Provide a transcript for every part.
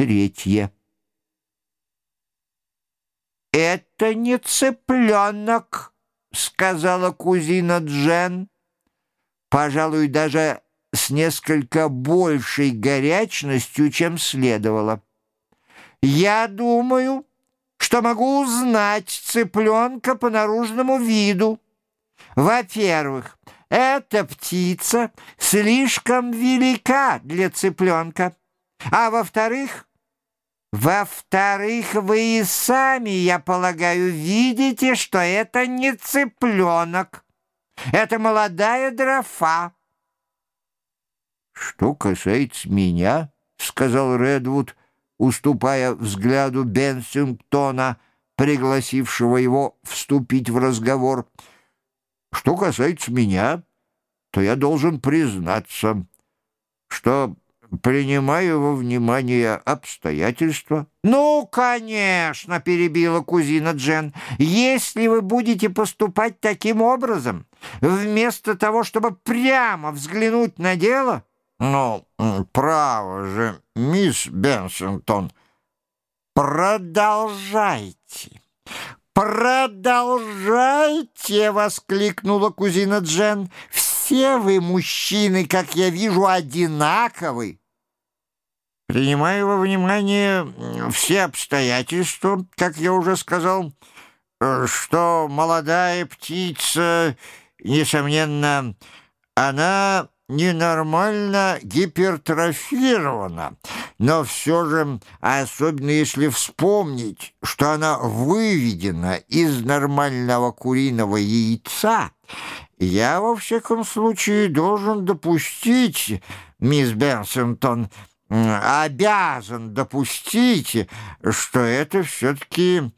третье. «Это не цыпленок», — сказала кузина Джен. Пожалуй, даже с несколько большей горячностью, чем следовало. «Я думаю, что могу узнать цыпленка по наружному виду. Во-первых, эта птица слишком велика для цыпленка, а во-вторых, во-вторых, вы и сами, я полагаю, видите, что это не цыпленок. Это молодая дрофа. «Что касается меня, — сказал Редвуд, уступая взгляду Бенсингтона, пригласившего его вступить в разговор, — что касается меня, то я должен признаться, что принимаю во внимание обстоятельства. «Ну, конечно», — перебила кузина Джен, «если вы будете поступать таким образом, вместо того, чтобы прямо взглянуть на дело...» «Ну, право же, мисс Бенсингтон, продолжайте». «Продолжайте!» — воскликнула кузина Джен. «Все вы, мужчины, как я вижу, одинаковы. Принимаю во внимание все обстоятельства, как я уже сказал, э, что молодая птица, несомненно, она ненормально гипертрофирована, но все же, особенно если вспомнить, что она выведена из нормального куриного яйца, я, во всяком случае, должен допустить, мисс Бенсентон, обязан допустить, что это все-таки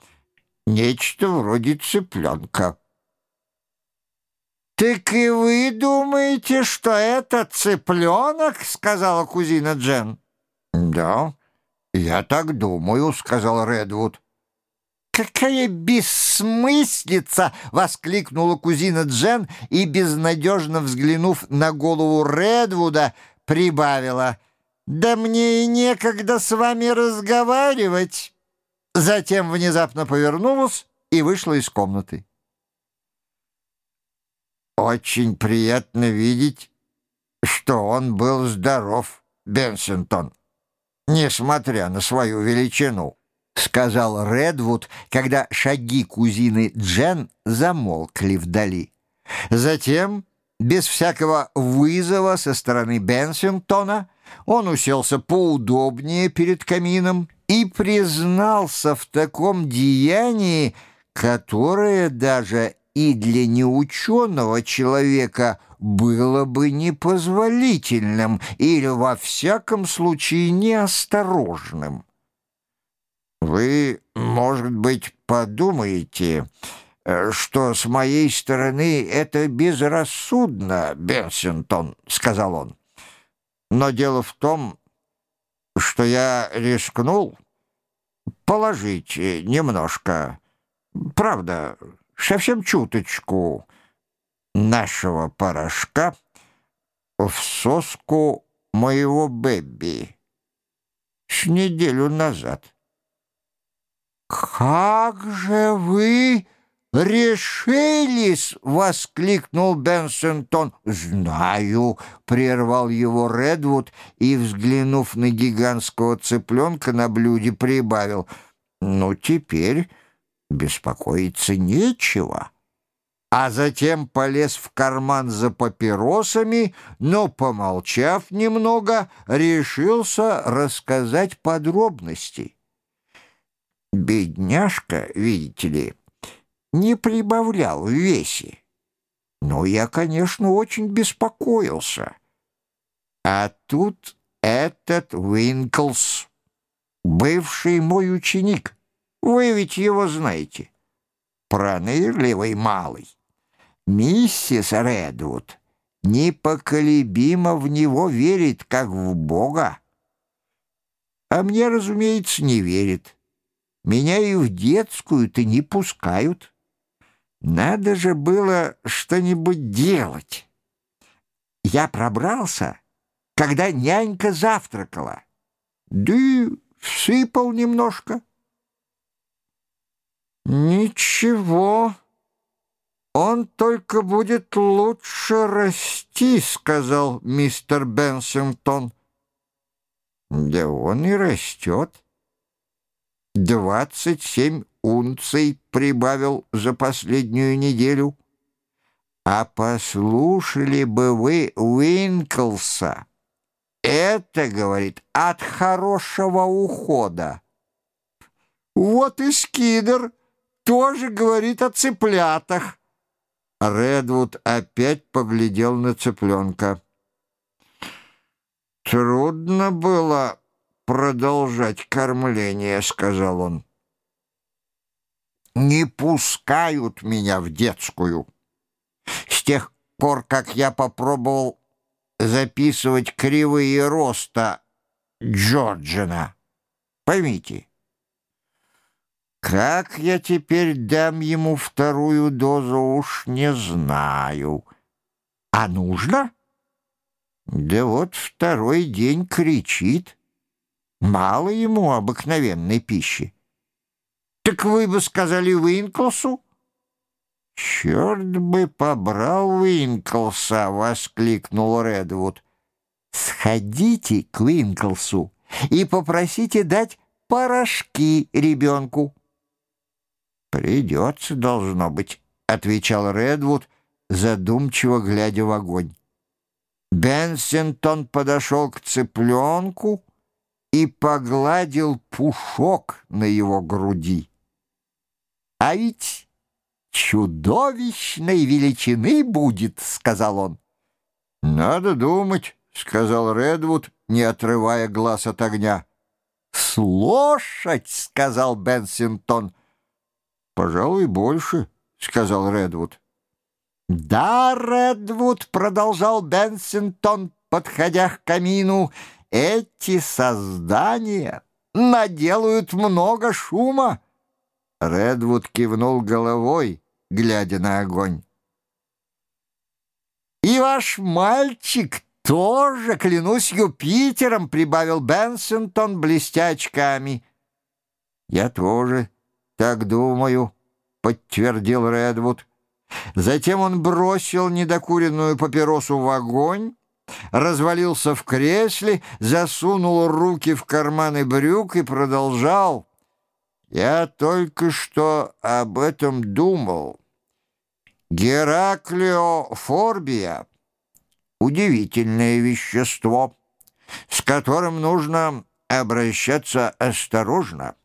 нечто вроде цыпленка. «Так и вы думаете, что это цыпленок?» — сказала кузина Джен. «Да, я так думаю», — сказал Редвуд. «Какая бессмыслица!» — воскликнула кузина Джен и, безнадежно взглянув на голову Редвуда, прибавила — «Да мне и некогда с вами разговаривать!» Затем внезапно повернулась и вышла из комнаты. «Очень приятно видеть, что он был здоров, Бенсингтон, несмотря на свою величину», — сказал Редвуд, когда шаги кузины Джен замолкли вдали. Затем, без всякого вызова со стороны Бенсингтона, он уселся поудобнее перед камином и признался в таком деянии, которое даже и для неученого человека было бы непозволительным или, во всяком случае, неосторожным. «Вы, может быть, подумаете...» что с моей стороны это безрассудно, Бенсингтон», — сказал он. Но дело в том, что я рискнул положить немножко, правда, совсем чуточку нашего порошка в соску моего Бэби с неделю назад. «Как же вы...» «Решились!» — воскликнул Бенсентон. «Знаю!» — прервал его Редвуд и, взглянув на гигантского цыпленка на блюде, прибавил. «Ну, теперь беспокоиться нечего». А затем полез в карман за папиросами, но, помолчав немного, решился рассказать подробности. «Бедняжка, видите ли...» не прибавлял в весе. Но я, конечно, очень беспокоился. А тут этот Уинклс, бывший мой ученик, вы ведь его знаете, пронырливый малый. Миссис Редвуд непоколебимо в него верит, как в Бога. А мне, разумеется, не верит. Меня и в детскую-то не пускают. Надо же было что-нибудь делать. Я пробрался, когда нянька завтракала. Да всыпал немножко. «Ничего, он только будет лучше расти», — сказал мистер Бенсингтон. «Да он и растет. Двадцать семь унций прибавил за последнюю неделю. А послушали бы вы Уинклса. Это, говорит, от хорошего ухода. Вот и Скидер тоже говорит о цыплятах. Редвуд опять поглядел на цыпленка. «Трудно было продолжать кормление», — сказал он не пускают меня в детскую. С тех пор, как я попробовал записывать кривые роста Джорджина. Поймите, как я теперь дам ему вторую дозу, уж не знаю. А нужно? Да вот второй день кричит. Мало ему обыкновенной пищи. Так вы бы сказали Уинклсу? «Черт бы побрал Уинклса!» — воскликнул Редвуд. «Сходите к Уинклсу и попросите дать порошки ребенку». «Придется, должно быть», — отвечал Редвуд, задумчиво глядя в огонь. Бенсингтон подошел к цыпленку и погладил пушок на его груди. «А ведь чудовищной величины будет», — сказал он. «Надо думать», — сказал Редвуд, не отрывая глаз от огня. «С лошадь», — сказал Бенсингтон. «Пожалуй, больше», — сказал Редвуд. «Да, Редвуд», — продолжал Бенсингтон, подходя к камину, — «эти создания наделают много шума». Редвуд кивнул головой, глядя на огонь. «И ваш мальчик тоже, клянусь Юпитером», — прибавил Бенсентон, блестя очками. «Я тоже так думаю», — подтвердил Редвуд. Затем он бросил недокуренную папиросу в огонь, развалился в кресле, засунул руки в карманы брюк и продолжал — я только что об этом думал. Гераклиофорбия — удивительное вещество, с которым нужно обращаться осторожно.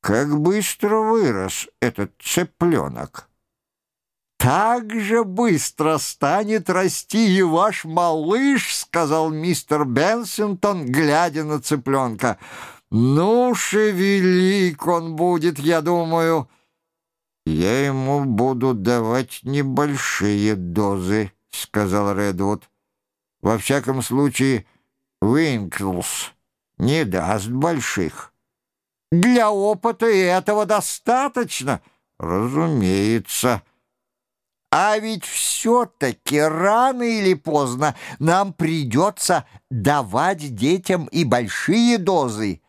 Как быстро вырос этот цыпленок. «Так же быстро станет расти и ваш малыш», — сказал мистер Бенсингтон, глядя на цыпленка. Ну, шевелик он будет, я думаю. Я ему буду давать небольшие дозы, сказал Редвуд. Во всяком случае, Уинклс не даст больших. Для опыта и этого достаточно, разумеется. А ведь все-таки рано или поздно нам придется давать детям и большие дозы.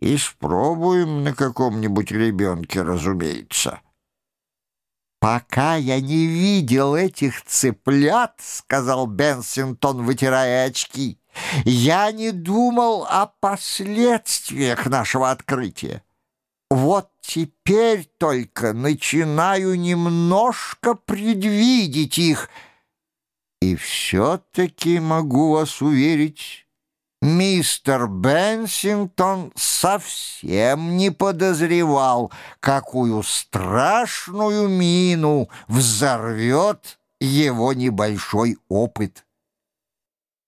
Испробуем на каком-нибудь ребенке, разумеется. «Пока я не видел этих цыплят, — сказал Бенсингтон, вытирая очки, — я не думал о последствиях нашего открытия. Вот теперь только начинаю немножко предвидеть их, и все-таки могу вас уверить, Мистер Бенсингтон совсем не подозревал, какую страшную мину взорвет его небольшой опыт.